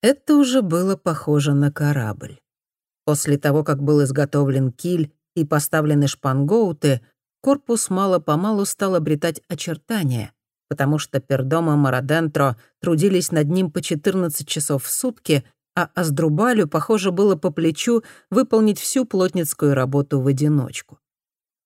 Это уже было похоже на корабль. После того, как был изготовлен киль и поставлены шпангоуты, корпус мало-помалу стал обретать очертания, потому что Пердома Марадентро трудились над ним по 14 часов в сутки, а Аздрубалю, похоже, было по плечу выполнить всю плотницкую работу в одиночку.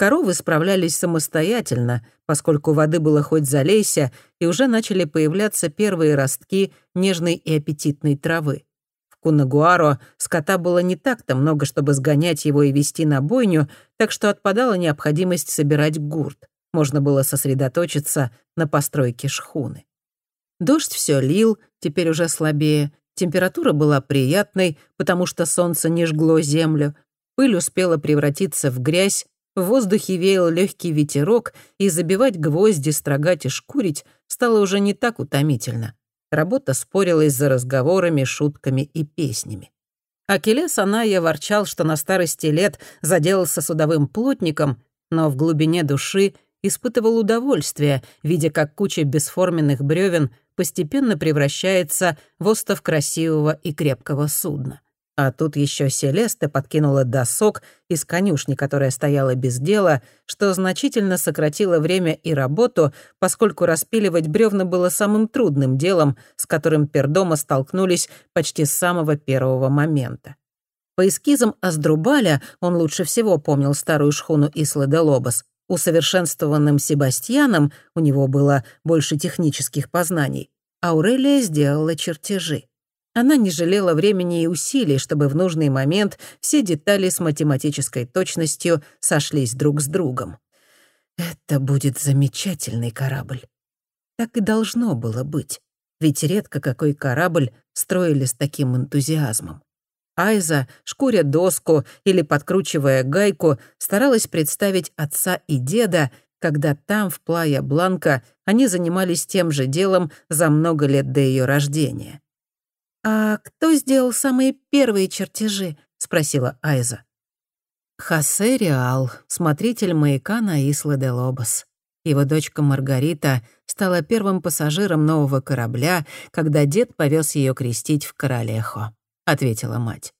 Коровы справлялись самостоятельно, поскольку воды было хоть залейся, и уже начали появляться первые ростки нежной и аппетитной травы. В Кунагуаро скота было не так-то много, чтобы сгонять его и вести на бойню, так что отпадала необходимость собирать гурт. Можно было сосредоточиться на постройке шхуны. Дождь все лил, теперь уже слабее. Температура была приятной, потому что солнце не жгло землю. Пыль успела превратиться в грязь, в воздухе веял легкий ветерок, и забивать гвозди, строгать и шкурить стало уже не так утомительно. Работа спорилась за разговорами, шутками и песнями. Акелес Аная ворчал, что на старости лет заделался судовым плотником, но в глубине души испытывал удовольствие, видя, как куча бесформенных бревен постепенно превращается в остов красивого и крепкого судна. А тут еще Селеста подкинула досок из конюшни, которая стояла без дела, что значительно сократило время и работу, поскольку распиливать бревна было самым трудным делом, с которым Пердома столкнулись почти с самого первого момента. По эскизам Аздрубаля он лучше всего помнил старую шхуну Исла де Лобос. Усовершенствованным Себастьяном у него было больше технических познаний. Аурелия сделала чертежи. Она не жалела времени и усилий, чтобы в нужный момент все детали с математической точностью сошлись друг с другом. Это будет замечательный корабль. Так и должно было быть, ведь редко какой корабль строили с таким энтузиазмом. Айза, шкуря доску или подкручивая гайку, старалась представить отца и деда, когда там, в Плая-Бланка, они занимались тем же делом за много лет до ее рождения. «А кто сделал самые первые чертежи?» — спросила Айза. Хосе Реал, смотритель маяка на Исла де Лобос. Его дочка Маргарита стала первым пассажиром нового корабля, когда дед повез ее крестить в Королехо, — ответила мать.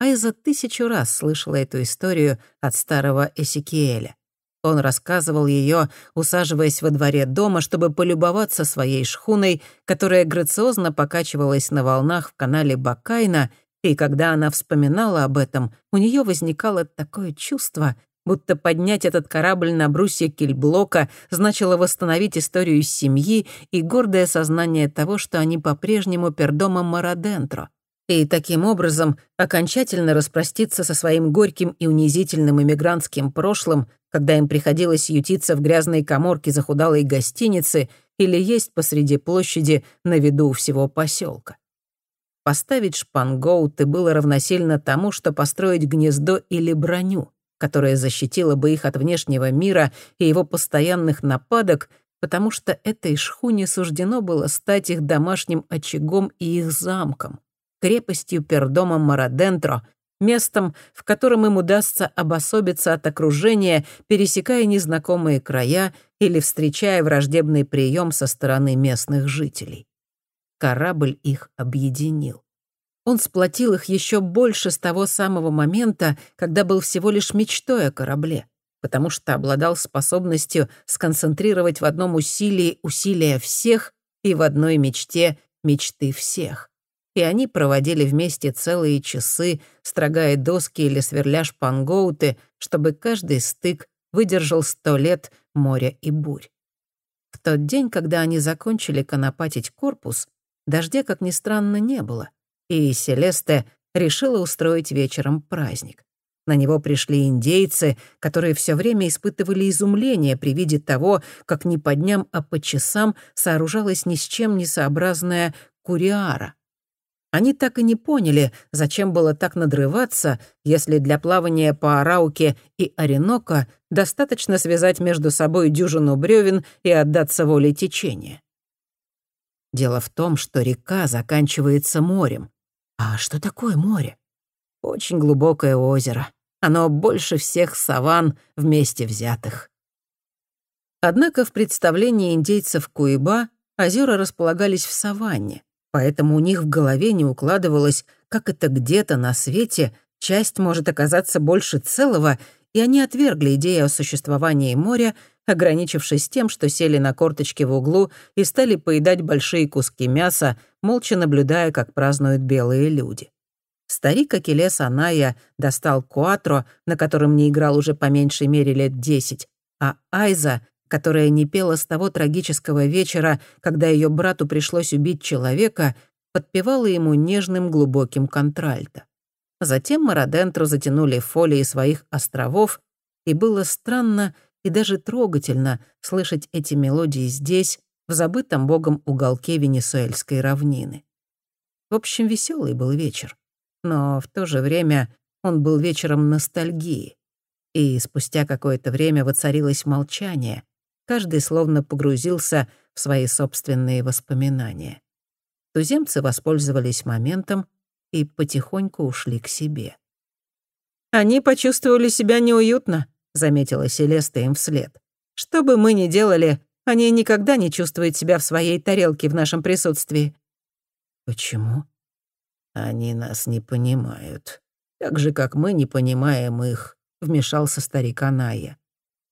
Айза тысячу раз слышала эту историю от старого Эсикиэля. Он рассказывал ее, усаживаясь во дворе дома, чтобы полюбоваться своей шхуной, которая грациозно покачивалась на волнах в канале Бакайна, и когда она вспоминала об этом, у нее возникало такое чувство, будто поднять этот корабль на брусья кильблока значило восстановить историю семьи и гордое сознание того, что они по-прежнему пердома Марадентро и таким образом окончательно распроститься со своим горьким и унизительным иммигрантским прошлым, когда им приходилось ютиться в грязной коморке захудалой гостиницы или есть посреди площади на виду всего поселка. Поставить шпангоуты было равносильно тому, что построить гнездо или броню, которая защитила бы их от внешнего мира и его постоянных нападок, потому что этой шхуне суждено было стать их домашним очагом и их замком крепостью Пердома Марадентро, местом, в котором им удастся обособиться от окружения, пересекая незнакомые края или встречая враждебный прием со стороны местных жителей. Корабль их объединил. Он сплотил их еще больше с того самого момента, когда был всего лишь мечтой о корабле, потому что обладал способностью сконцентрировать в одном усилии усилия всех и в одной мечте мечты всех и они проводили вместе целые часы, строгая доски или сверля шпангоуты, чтобы каждый стык выдержал сто лет моря и бурь. В тот день, когда они закончили конопатить корпус, дождя, как ни странно, не было, и Селесте решила устроить вечером праздник. На него пришли индейцы, которые все время испытывали изумление при виде того, как не по дням, а по часам сооружалась ни с чем не сообразная куриара. Они так и не поняли, зачем было так надрываться, если для плавания по Арауке и Оренока достаточно связать между собой дюжину бревен и отдаться воле течения. Дело в том, что река заканчивается морем. А что такое море? Очень глубокое озеро. Оно больше всех саван вместе взятых. Однако в представлении индейцев Куиба озера располагались в саванне, поэтому у них в голове не укладывалось, как это где-то на свете часть может оказаться больше целого, и они отвергли идею о существовании моря, ограничившись тем, что сели на корточки в углу и стали поедать большие куски мяса, молча наблюдая, как празднуют белые люди. Старик Акелес Аная достал куатро, на котором не играл уже по меньшей мере лет десять, а Айза, которая не пела с того трагического вечера, когда ее брату пришлось убить человека, подпевала ему нежным глубоким контральто. Затем Марадентру затянули фолии своих островов, и было странно и даже трогательно слышать эти мелодии здесь, в забытом богом уголке Венесуэльской равнины. В общем, веселый был вечер, но в то же время он был вечером ностальгии. И спустя какое-то время воцарилось молчание. Каждый словно погрузился в свои собственные воспоминания. Туземцы воспользовались моментом и потихоньку ушли к себе. «Они почувствовали себя неуютно», — заметила Селеста им вслед. «Что бы мы ни делали, они никогда не чувствуют себя в своей тарелке в нашем присутствии». «Почему?» «Они нас не понимают. Так же, как мы не понимаем их», — вмешался старик Аная.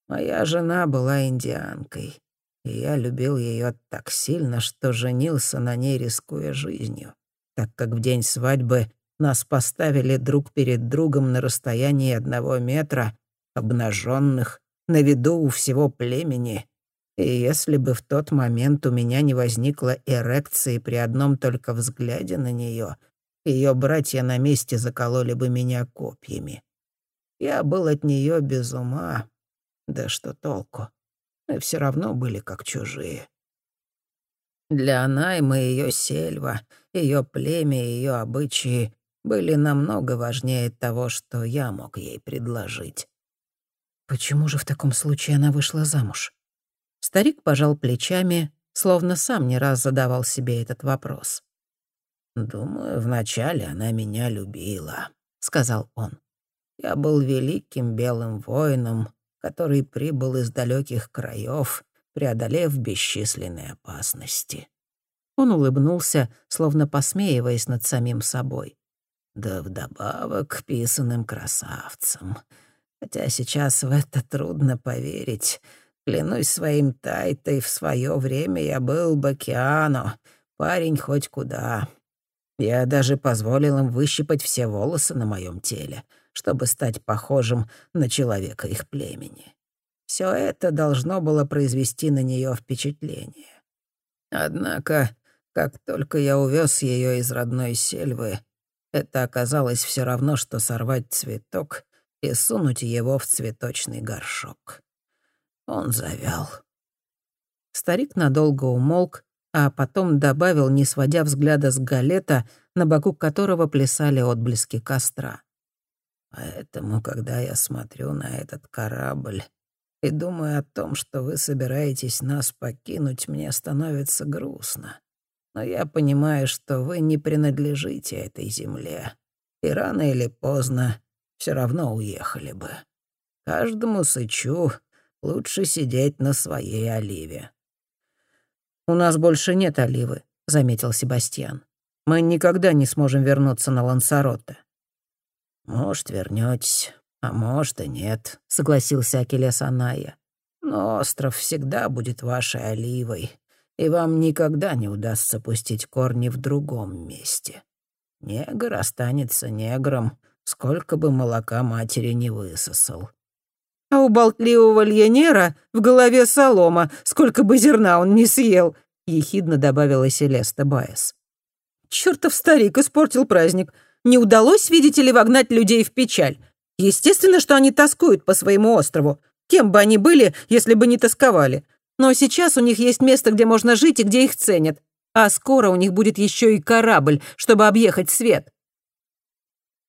«Моя жена была индианкой, и я любил ее так сильно, что женился на ней, рискуя жизнью так как в день свадьбы нас поставили друг перед другом на расстоянии одного метра, обнаженных, на виду у всего племени. И если бы в тот момент у меня не возникло эрекции при одном только взгляде на нее, ее братья на месте закололи бы меня копьями. Я был от нее без ума. Да что толку? Мы все равно были как чужие. Для Наймы ее сельва, ее племя ее обычаи были намного важнее того, что я мог ей предложить. Почему же в таком случае она вышла замуж? Старик пожал плечами, словно сам не раз задавал себе этот вопрос. «Думаю, вначале она меня любила», — сказал он. «Я был великим белым воином, который прибыл из далеких краев преодолев бесчисленные опасности. Он улыбнулся, словно посмеиваясь над самим собой. Да вдобавок к писанным красавцам. Хотя сейчас в это трудно поверить. Клянусь своим тайтой, в свое время я был Бакиано, парень хоть куда. Я даже позволил им выщипать все волосы на моем теле, чтобы стать похожим на человека их племени. Все это должно было произвести на нее впечатление. Однако, как только я увез ее из родной сельвы, это оказалось все равно, что сорвать цветок и сунуть его в цветочный горшок. Он завял. Старик надолго умолк, а потом добавил, не сводя взгляда с галета, на боку которого плясали отблески костра. Поэтому, когда я смотрю на этот корабль, и думаю о том, что вы собираетесь нас покинуть, мне становится грустно. Но я понимаю, что вы не принадлежите этой земле, и рано или поздно все равно уехали бы. Каждому сычу лучше сидеть на своей оливе». «У нас больше нет оливы», — заметил Себастьян. «Мы никогда не сможем вернуться на Лансаротте». «Может, вернётесь, «А может и нет», — согласился Акелес Аная. «Но остров всегда будет вашей оливой, и вам никогда не удастся пустить корни в другом месте. Негр останется негром, сколько бы молока матери не высосал». «А у болтливого льянера в голове солома, сколько бы зерна он не съел», — ехидно добавила Селеста Байес. «Чёртов старик испортил праздник. Не удалось, видите ли, вогнать людей в печаль. Естественно, что они тоскуют по своему острову. Кем бы они были, если бы не тосковали. Но сейчас у них есть место, где можно жить и где их ценят. А скоро у них будет еще и корабль, чтобы объехать свет.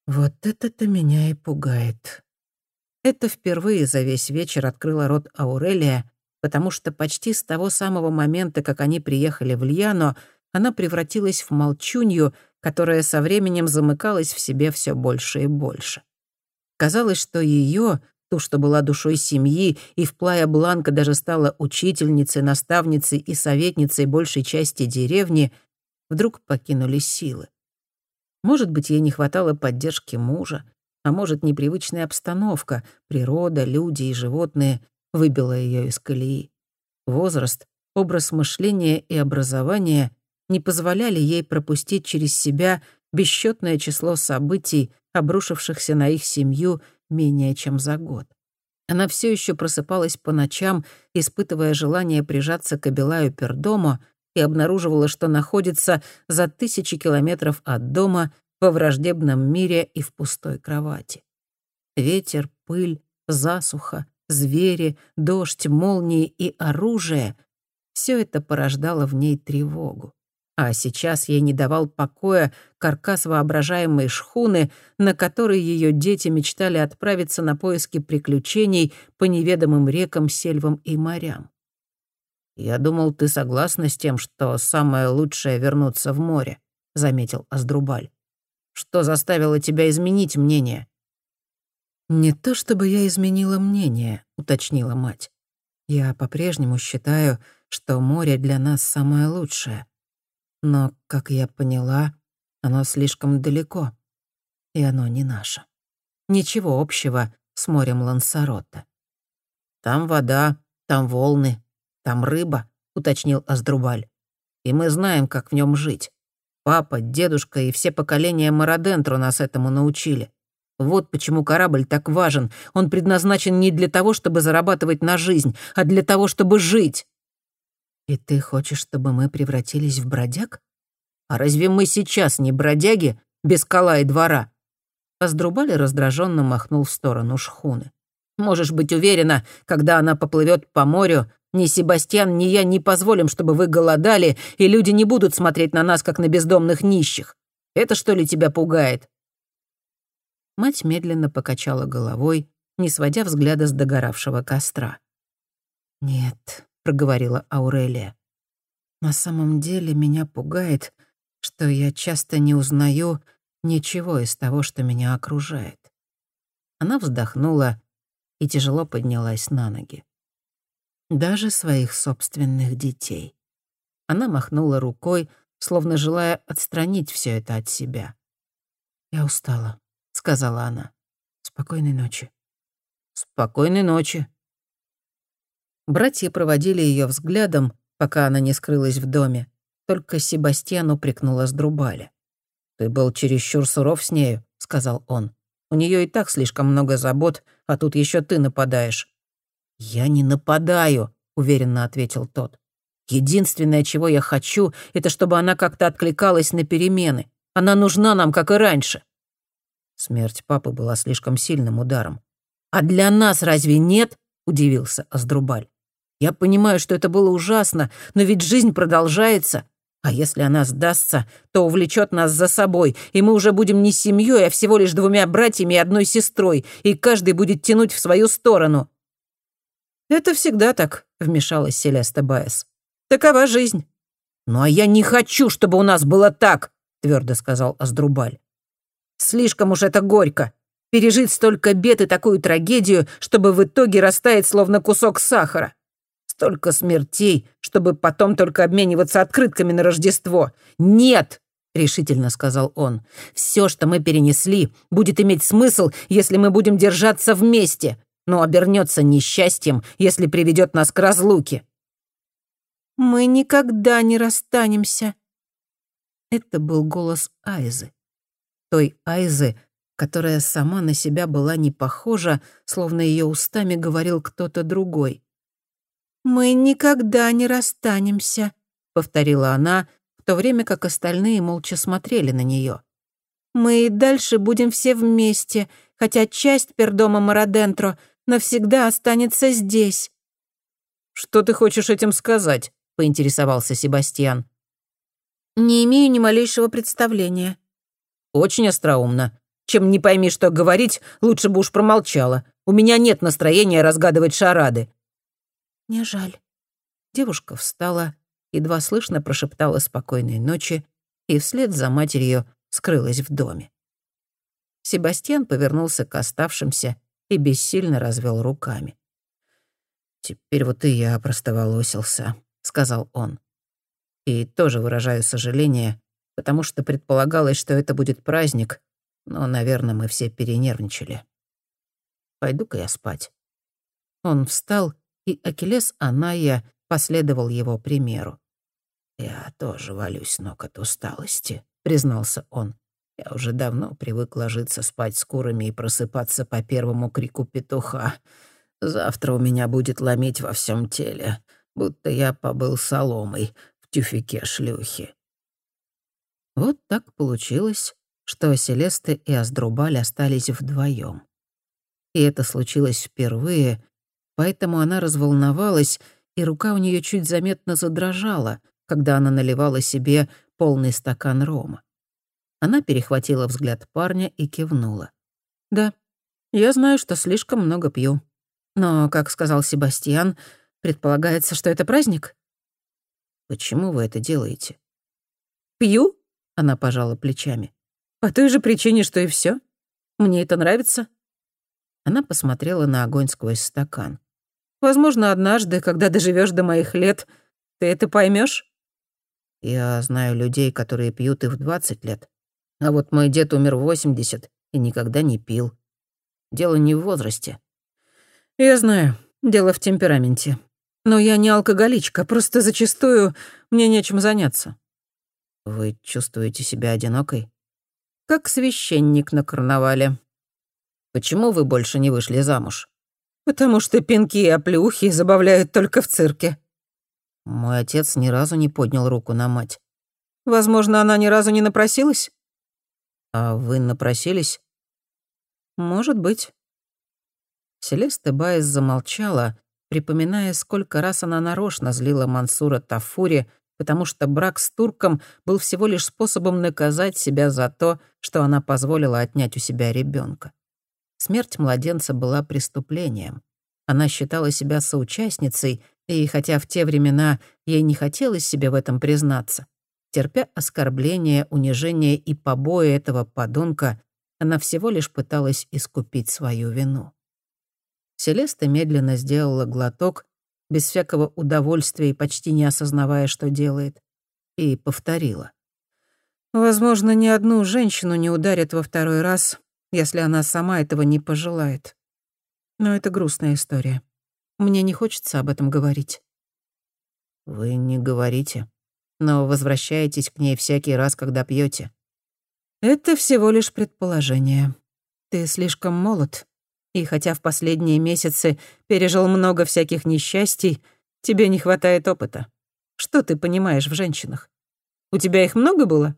Вот это-то меня и пугает. Это впервые за весь вечер открыла рот Аурелия, потому что почти с того самого момента, как они приехали в Льяно, она превратилась в молчунью, которая со временем замыкалась в себе все больше и больше. Казалось, что ее, ту, что была душой семьи, и в Плая Бланка даже стала учительницей, наставницей и советницей большей части деревни, вдруг покинули силы. Может быть, ей не хватало поддержки мужа, а может, непривычная обстановка, природа, люди и животные выбила ее из колеи. Возраст, образ мышления и образования не позволяли ей пропустить через себя бесчетное число событий, обрушившихся на их семью менее чем за год. Она все еще просыпалась по ночам, испытывая желание прижаться к Абилаю Пердому, и обнаруживала, что находится за тысячи километров от дома во враждебном мире и в пустой кровати. Ветер, пыль, засуха, звери, дождь, молнии и оружие — все это порождало в ней тревогу. А сейчас ей не давал покоя каркас воображаемой шхуны, на которой ее дети мечтали отправиться на поиски приключений по неведомым рекам, сельвам и морям. «Я думал, ты согласна с тем, что самое лучшее — вернуться в море», — заметил Аздрубаль. «Что заставило тебя изменить мнение?» «Не то чтобы я изменила мнение», — уточнила мать. «Я по-прежнему считаю, что море для нас самое лучшее. Но, как я поняла, оно слишком далеко, и оно не наше. Ничего общего с морем Лансарота. «Там вода, там волны, там рыба», — уточнил Аздрубаль. «И мы знаем, как в нем жить. Папа, дедушка и все поколения Марадентру нас этому научили. Вот почему корабль так важен. Он предназначен не для того, чтобы зарабатывать на жизнь, а для того, чтобы жить. «И ты хочешь, чтобы мы превратились в бродяг? А разве мы сейчас не бродяги без кола и двора?» Аздрубали раздраженно махнул в сторону шхуны. «Можешь быть уверена, когда она поплывет по морю, ни Себастьян, ни я не позволим, чтобы вы голодали, и люди не будут смотреть на нас, как на бездомных нищих. Это что ли тебя пугает?» Мать медленно покачала головой, не сводя взгляда с догоравшего костра. «Нет, проговорила Аурелия. «На самом деле меня пугает, что я часто не узнаю ничего из того, что меня окружает». Она вздохнула и тяжело поднялась на ноги. Даже своих собственных детей. Она махнула рукой, словно желая отстранить все это от себя. «Я устала», — сказала она. «Спокойной ночи». «Спокойной ночи», Братья проводили ее взглядом, пока она не скрылась в доме. Только Себастьян упрекнула Сдрубаля. «Ты был чересчур суров с нею», — сказал он. «У нее и так слишком много забот, а тут еще ты нападаешь». «Я не нападаю», — уверенно ответил тот. «Единственное, чего я хочу, это чтобы она как-то откликалась на перемены. Она нужна нам, как и раньше». Смерть папы была слишком сильным ударом. «А для нас разве нет?» — удивился Аздрубаль. Я понимаю, что это было ужасно, но ведь жизнь продолжается. А если она сдастся, то увлечет нас за собой, и мы уже будем не семьей, а всего лишь двумя братьями и одной сестрой, и каждый будет тянуть в свою сторону». «Это всегда так», — вмешалась Селеста Баэс. «Такова жизнь». «Ну а я не хочу, чтобы у нас было так», — твердо сказал Аздрубаль. «Слишком уж это горько. Пережить столько бед и такую трагедию, чтобы в итоге растаять словно кусок сахара. Столько смертей, чтобы потом только обмениваться открытками на Рождество. Нет!» — решительно сказал он. «Все, что мы перенесли, будет иметь смысл, если мы будем держаться вместе, но обернется несчастьем, если приведет нас к разлуке». «Мы никогда не расстанемся». Это был голос Айзы. Той Айзы, которая сама на себя была не похожа, словно ее устами говорил кто-то другой. «Мы никогда не расстанемся», — повторила она, в то время как остальные молча смотрели на нее. «Мы и дальше будем все вместе, хотя часть пердома Марадентро навсегда останется здесь». «Что ты хочешь этим сказать?» — поинтересовался Себастьян. «Не имею ни малейшего представления». «Очень остроумно. Чем не пойми, что говорить, лучше бы уж промолчала. У меня нет настроения разгадывать шарады. «Не жаль». Девушка встала, едва слышно прошептала спокойной ночи и вслед за матерью скрылась в доме. Себастьян повернулся к оставшимся и бессильно развел руками. «Теперь вот и я простоволосился», — сказал он. И тоже выражаю сожаление, потому что предполагалось, что это будет праздник, но, наверное, мы все перенервничали. Пойду-ка я спать». Он встал, и Акелес Аная последовал его примеру. «Я тоже валюсь ног от усталости», — признался он. «Я уже давно привык ложиться спать с курами и просыпаться по первому крику петуха. Завтра у меня будет ломить во всем теле, будто я побыл соломой в тюфике шлюхи». Вот так получилось, что Селеста и Аздрубаль остались вдвоем. И это случилось впервые, поэтому она разволновалась, и рука у нее чуть заметно задрожала, когда она наливала себе полный стакан рома. Она перехватила взгляд парня и кивнула. «Да, я знаю, что слишком много пью. Но, как сказал Себастьян, предполагается, что это праздник?» «Почему вы это делаете?» «Пью?» — она пожала плечами. «По той же причине, что и все. Мне это нравится». Она посмотрела на огонь сквозь стакан. «Возможно, однажды, когда доживешь до моих лет, ты это поймешь? Я знаю людей, которые пьют и в 20 лет. А вот мой дед умер в 80 и никогда не пил. Дело не в возрасте. Я знаю, дело в темпераменте. Но я не алкоголичка, просто зачастую мне нечем заняться. Вы чувствуете себя одинокой? Как священник на карнавале. Почему вы больше не вышли замуж? Потому что пинки и оплеухи забавляют только в цирке. Мой отец ни разу не поднял руку на мать. Возможно, она ни разу не напросилась? А вы напросились? Может быть. Селеста Байес замолчала, припоминая, сколько раз она нарочно злила Мансура Тафури, потому что брак с турком был всего лишь способом наказать себя за то, что она позволила отнять у себя ребенка. Смерть младенца была преступлением. Она считала себя соучастницей, и хотя в те времена ей не хотелось себе в этом признаться, терпя оскорбления, унижение и побои этого подонка, она всего лишь пыталась искупить свою вину. Селеста медленно сделала глоток, без всякого удовольствия и почти не осознавая, что делает, и повторила. «Возможно, ни одну женщину не ударят во второй раз, если она сама этого не пожелает. Но это грустная история. Мне не хочется об этом говорить». «Вы не говорите, но возвращаетесь к ней всякий раз, когда пьете. «Это всего лишь предположение. Ты слишком молод, и хотя в последние месяцы пережил много всяких несчастий, тебе не хватает опыта. Что ты понимаешь в женщинах? У тебя их много было?»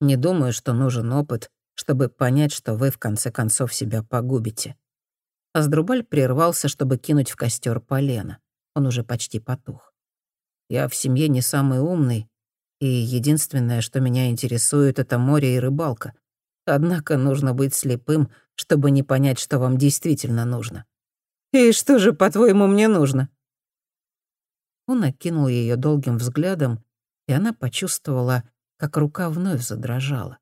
«Не думаю, что нужен опыт, чтобы понять, что вы в конце концов себя погубите. Аздрубаль прервался, чтобы кинуть в костер полено. Он уже почти потух. «Я в семье не самый умный, и единственное, что меня интересует, это море и рыбалка. Однако нужно быть слепым, чтобы не понять, что вам действительно нужно». «И что же, по-твоему, мне нужно?» Он окинул ее долгим взглядом, и она почувствовала, как рука вновь задрожала.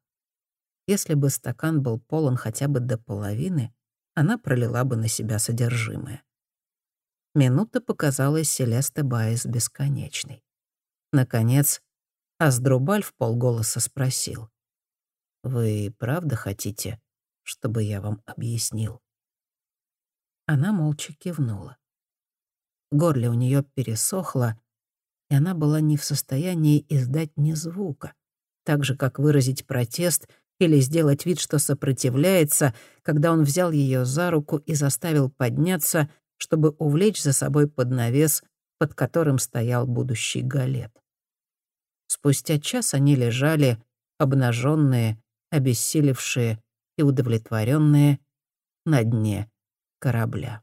Если бы стакан был полон хотя бы до половины, она пролила бы на себя содержимое. Минута показалась Селесте Байес бесконечной. Наконец, Аздрубаль в полголоса спросил. «Вы правда хотите, чтобы я вам объяснил?» Она молча кивнула. Горле у нее пересохло, и она была не в состоянии издать ни звука, так же, как выразить протест или сделать вид, что сопротивляется, когда он взял ее за руку и заставил подняться, чтобы увлечь за собой под навес, под которым стоял будущий галет. Спустя час они лежали, обнаженные, обессилевшие и удовлетворенные на дне корабля.